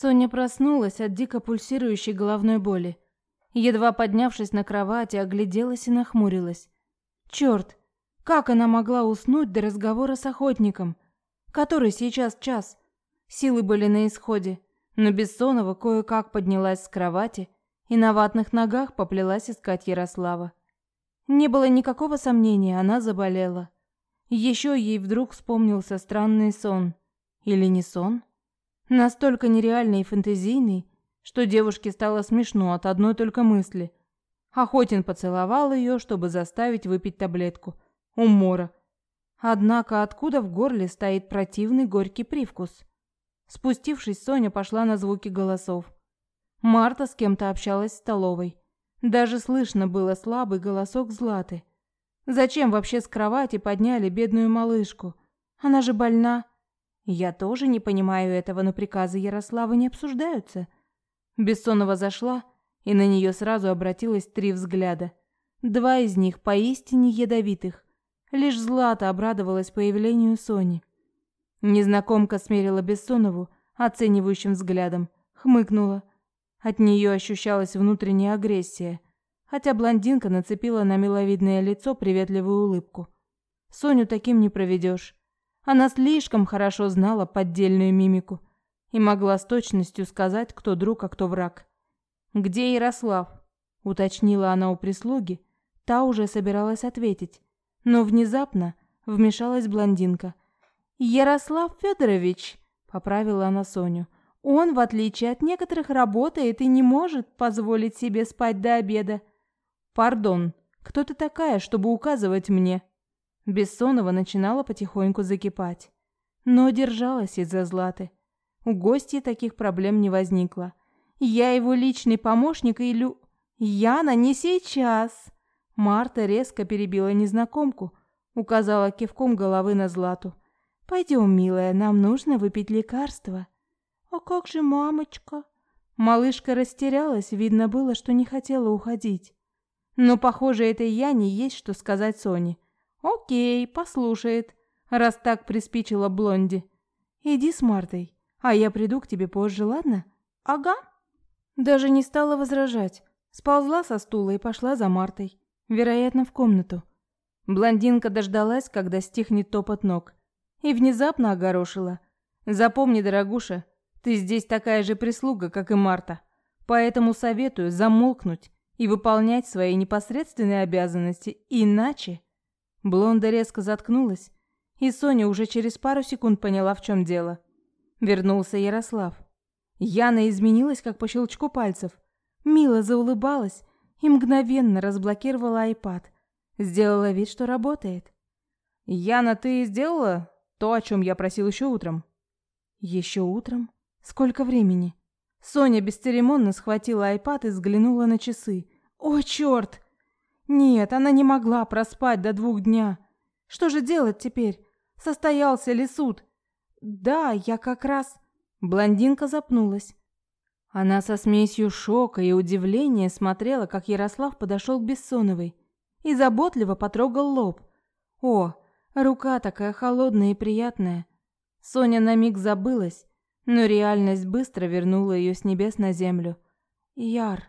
Соня проснулась от дико пульсирующей головной боли. Едва поднявшись на кровати, огляделась и нахмурилась. Черт, как она могла уснуть до разговора с охотником? Который сейчас час? Силы были на исходе, но Бессонова кое-как поднялась с кровати и на ватных ногах поплелась искать Ярослава. Не было никакого сомнения, она заболела. Еще ей вдруг вспомнился странный сон. Или не сон? Настолько нереальный и фантазийный, что девушке стало смешно от одной только мысли. Охотин поцеловал ее, чтобы заставить выпить таблетку. Умора. Однако откуда в горле стоит противный горький привкус? Спустившись, Соня пошла на звуки голосов. Марта с кем-то общалась в столовой. Даже слышно было слабый голосок Златы. Зачем вообще с кровати подняли бедную малышку? Она же больна. Я тоже не понимаю этого, но приказы Ярослава не обсуждаются. Бессонова зашла, и на нее сразу обратилось три взгляда. Два из них поистине ядовитых. Лишь Злата обрадовалась появлению Сони. Незнакомка смерила Бессонову оценивающим взглядом, хмыкнула. От нее ощущалась внутренняя агрессия, хотя блондинка нацепила на миловидное лицо приветливую улыбку. Соню таким не проведешь. Она слишком хорошо знала поддельную мимику и могла с точностью сказать, кто друг, а кто враг. «Где Ярослав?» – уточнила она у прислуги. Та уже собиралась ответить, но внезапно вмешалась блондинка. «Ярослав Федорович», – поправила она Соню, – «он, в отличие от некоторых, работает и не может позволить себе спать до обеда». «Пардон, кто ты такая, чтобы указывать мне?» Бессонова начинала потихоньку закипать, но держалась из-за Златы. У гостей таких проблем не возникло. Я его личный помощник и лю... Яна, не сейчас. Марта резко перебила незнакомку, указала кивком головы на Злату. Пойдем, милая, нам нужно выпить лекарство. А как же мамочка? Малышка растерялась, видно было, что не хотела уходить. Но, похоже, этой Яне есть что сказать Соне. «Окей, послушает, раз так приспичило Блонди. Иди с Мартой, а я приду к тебе позже, ладно?» «Ага». Даже не стала возражать. Сползла со стула и пошла за Мартой. Вероятно, в комнату. Блондинка дождалась, когда стихнет топот ног. И внезапно огорошила. «Запомни, дорогуша, ты здесь такая же прислуга, как и Марта. Поэтому советую замолкнуть и выполнять свои непосредственные обязанности, иначе...» Блонда резко заткнулась, и Соня уже через пару секунд поняла, в чем дело. Вернулся Ярослав. Яна изменилась, как по щелчку пальцев. Мила заулыбалась и мгновенно разблокировала айпад. Сделала вид, что работает. «Яна, ты сделала то, о чем я просил еще утром?» «Еще утром? Сколько времени?» Соня бесцеремонно схватила айпад и взглянула на часы. «О, черт!» Нет, она не могла проспать до двух дня. Что же делать теперь? Состоялся ли суд? Да, я как раз... Блондинка запнулась. Она со смесью шока и удивления смотрела, как Ярослав подошел к Бессоновой и заботливо потрогал лоб. О, рука такая холодная и приятная. Соня на миг забылась, но реальность быстро вернула ее с небес на землю. Яр,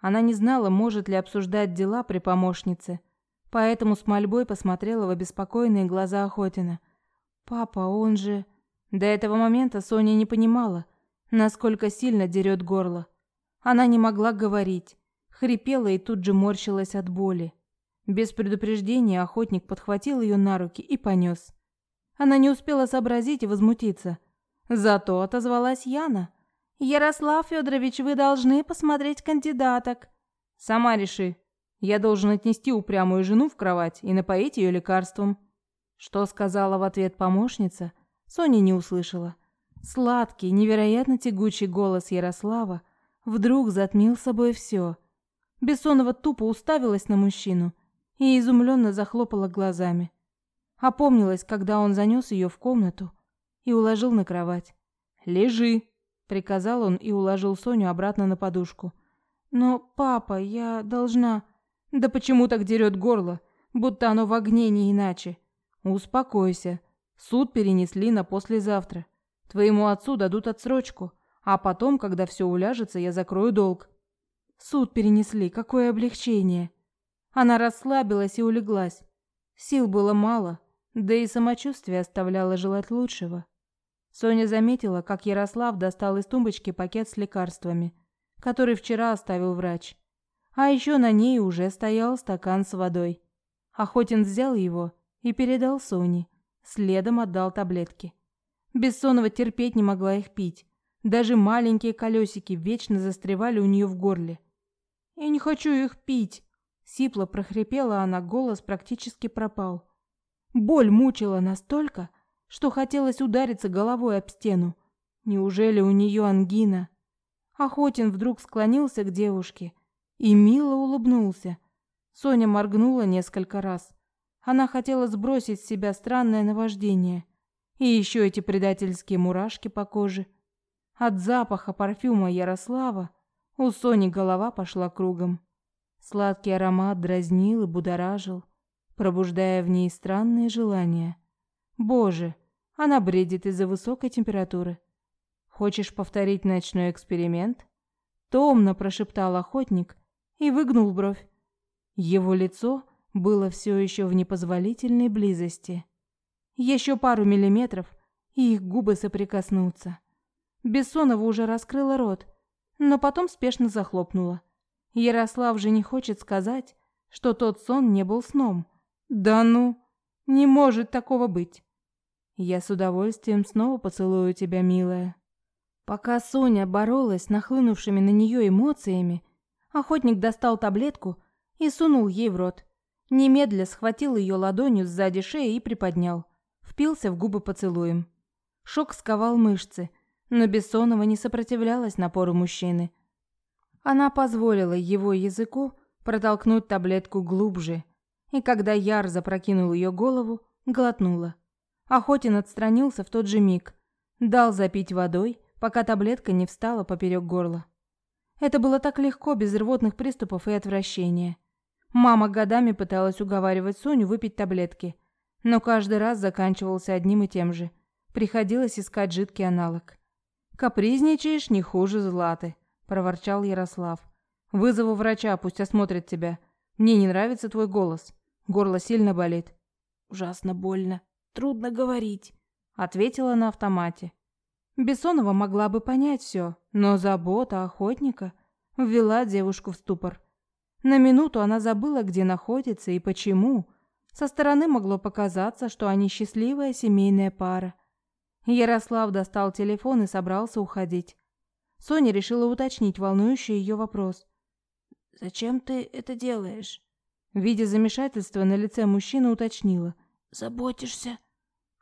она не знала, может ли обсуждать дела при помощнице, поэтому с мольбой посмотрела в обеспокоенные глаза Охотина. «Папа, он же...» До этого момента Соня не понимала, насколько сильно дерет горло. Она не могла говорить, хрипела и тут же морщилась от боли. Без предупреждения охотник подхватил ее на руки и понес. Она не успела сообразить и возмутиться. Зато отозвалась Яна – Ярослав Федорович, вы должны посмотреть кандидаток. Сама реши. Я должен отнести упрямую жену в кровать и напоить ее лекарством. Что сказала в ответ помощница, Соня не услышала. Сладкий, невероятно тягучий голос Ярослава вдруг затмил собой все. Бессонова тупо уставилась на мужчину и изумленно захлопала глазами. Опомнилась, когда он занес ее в комнату и уложил на кровать. «Лежи», приказал он и уложил Соню обратно на подушку. Но, папа, я должна Да почему так дерет горло, будто оно в огне не иначе? Успокойся. Суд перенесли на послезавтра. Твоему отцу дадут отсрочку, А потом, когда все уляжется, я закрою долг. Суд перенесли, какое облегчение. Она расслабилась и улеглась. Сил было мало, да и самочувствие оставляло желать лучшего. Соня заметила, как Ярослав достал из тумбочки пакет с лекарствами, который вчера оставил врач. А еще на ней уже стоял стакан с водой. Охотин взял его и передал Соне, следом отдал таблетки. Бессонова терпеть не могла их пить. Даже маленькие колесики вечно застревали у нее в горле. «Я не хочу их пить!» Сипло прохрипела она, голос практически пропал. Боль мучила настолько, что хотелось удариться головой об стену. Неужели у нее ангина? Охотин вдруг склонился к девушке и мило улыбнулся. Соня моргнула несколько раз. Она хотела сбросить с себя странное наваждение. И еще эти предательские мурашки по коже. От запаха парфюма Ярослава у Сони голова пошла кругом. Сладкий аромат дразнил и будоражил, пробуждая в ней странные желания. Боже, она бредит из-за высокой температуры. Хочешь повторить ночной эксперимент? Томно прошептал охотник и выгнул бровь. Его лицо было все еще в непозволительной близости. Еще пару миллиметров, и их губы соприкоснутся. Бессонова уже раскрыла рот, но потом спешно захлопнула. Ярослав же не хочет сказать, что тот сон не был сном. Да ну, не может такого быть. Я с удовольствием снова поцелую тебя, милая. Пока Соня боролась с нахлынувшими на нее эмоциями, охотник достал таблетку и сунул ей в рот. Немедля схватил ее ладонью сзади шеи и приподнял. Впился в губы поцелуем. Шок сковал мышцы, но Бессонова не сопротивлялась напору мужчины. Она позволила его языку протолкнуть таблетку глубже, и когда Яр запрокинул ее голову, глотнула. Охотин отстранился в тот же миг, дал запить водой, пока таблетка не встала поперек горла. Это было так легко, без рвотных приступов и отвращения. Мама годами пыталась уговаривать Соню выпить таблетки, но каждый раз заканчивался одним и тем же. Приходилось искать жидкий аналог. «Капризничаешь не хуже Златы», – проворчал Ярослав. «Вызову врача, пусть осмотрит тебя. Мне не нравится твой голос. Горло сильно болит». «Ужасно больно. Трудно говорить», – ответила на автомате. Бессонова могла бы понять все, но забота охотника ввела девушку в ступор. На минуту она забыла, где находится и почему. Со стороны могло показаться, что они счастливая семейная пара. Ярослав достал телефон и собрался уходить. Соня решила уточнить волнующий ее вопрос. «Зачем ты это делаешь?» Видя замешательство на лице мужчины, уточнила. «Заботишься?»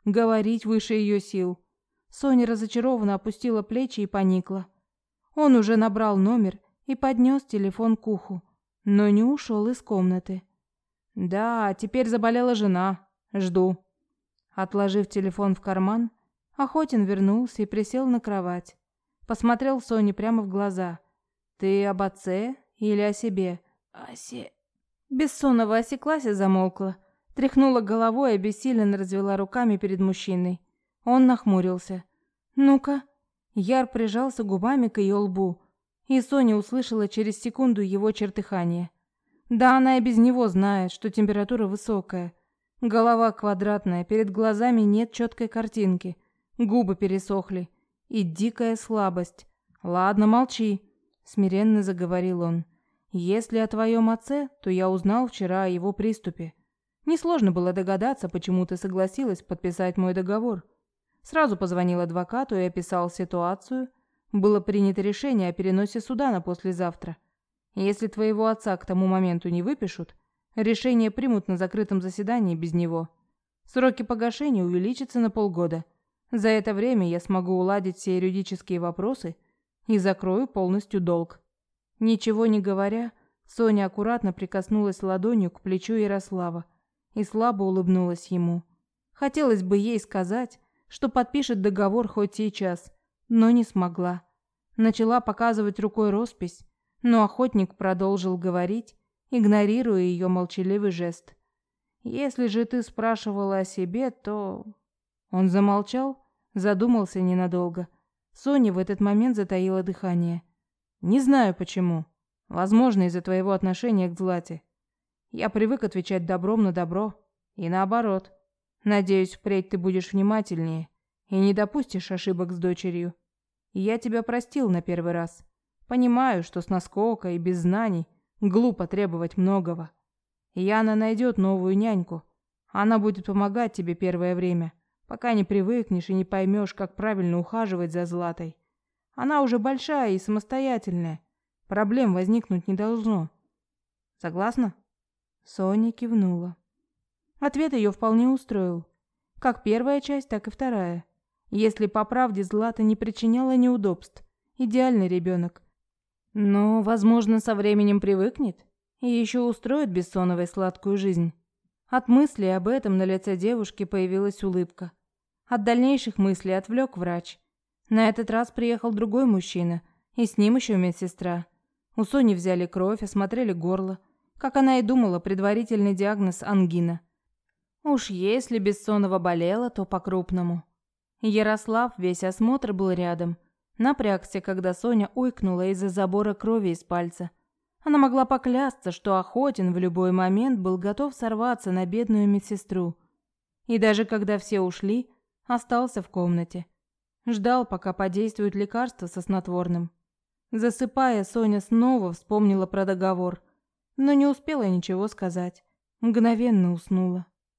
Говорить выше ее сил. Соня разочарованно опустила плечи и поникла. Он уже набрал номер и поднес телефон к уху но не ушел из комнаты. Да, теперь заболела жена. Жду. Отложив телефон в карман, Охотин вернулся и присел на кровать. Посмотрел Соне прямо в глаза. Ты об отце или о себе? О се... Бессонова осеклась и замолкла. Тряхнула головой обессиленно развела руками перед мужчиной. Он нахмурился. «Ну-ка». Яр прижался губами к ее лбу, и Соня услышала через секунду его чертыхание. Да она и без него знает, что температура высокая. Голова квадратная, перед глазами нет четкой картинки. Губы пересохли. И дикая слабость. «Ладно, молчи», — смиренно заговорил он. «Если о твоем отце, то я узнал вчера о его приступе. Несложно было догадаться, почему ты согласилась подписать мой договор. Сразу позвонил адвокату и описал ситуацию, было принято решение о переносе суда на послезавтра. Если твоего отца к тому моменту не выпишут, решение примут на закрытом заседании без него. Сроки погашения увеличатся на полгода. За это время я смогу уладить все юридические вопросы и закрою полностью долг. Ничего не говоря, Соня аккуратно прикоснулась ладонью к плечу Ярослава и слабо улыбнулась ему. Хотелось бы ей сказать, что подпишет договор хоть сейчас – но не смогла. Начала показывать рукой роспись, но охотник продолжил говорить, игнорируя ее молчаливый жест. «Если же ты спрашивала о себе, то...» Он замолчал, задумался ненадолго. Соня в этот момент затаила дыхание. «Не знаю почему. Возможно, из-за твоего отношения к Злате. Я привык отвечать добром на добро. И наоборот. Надеюсь, впредь ты будешь внимательнее и не допустишь ошибок с дочерью. Я тебя простил на первый раз. Понимаю, что с наскока и без знаний глупо требовать многого. Яна найдет новую няньку. Она будет помогать тебе первое время, пока не привыкнешь и не поймешь, как правильно ухаживать за Златой. Она уже большая и самостоятельная. Проблем возникнуть не должно. Согласна? Соня кивнула. Ответ ее вполне устроил. Как первая часть, так и вторая. Если по правде Злата не причиняла неудобств. Идеальный ребенок. Но, возможно, со временем привыкнет и еще устроит Бессоновой сладкую жизнь. От мысли об этом на лице девушки появилась улыбка. От дальнейших мыслей отвлек врач. На этот раз приехал другой мужчина, и с ним еще медсестра. У Сони взяли кровь, осмотрели горло. Как она и думала, предварительный диагноз – ангина. Уж если Бессонова болела, то по-крупному. Ярослав весь осмотр был рядом. Напрягся, когда Соня ойкнула из-за забора крови из пальца. Она могла поклясться, что Охотин в любой момент был готов сорваться на бедную медсестру. И даже когда все ушли, остался в комнате. Ждал, пока подействует лекарство со снотворным. Засыпая, Соня снова вспомнила про договор, но не успела ничего сказать. Мгновенно уснула.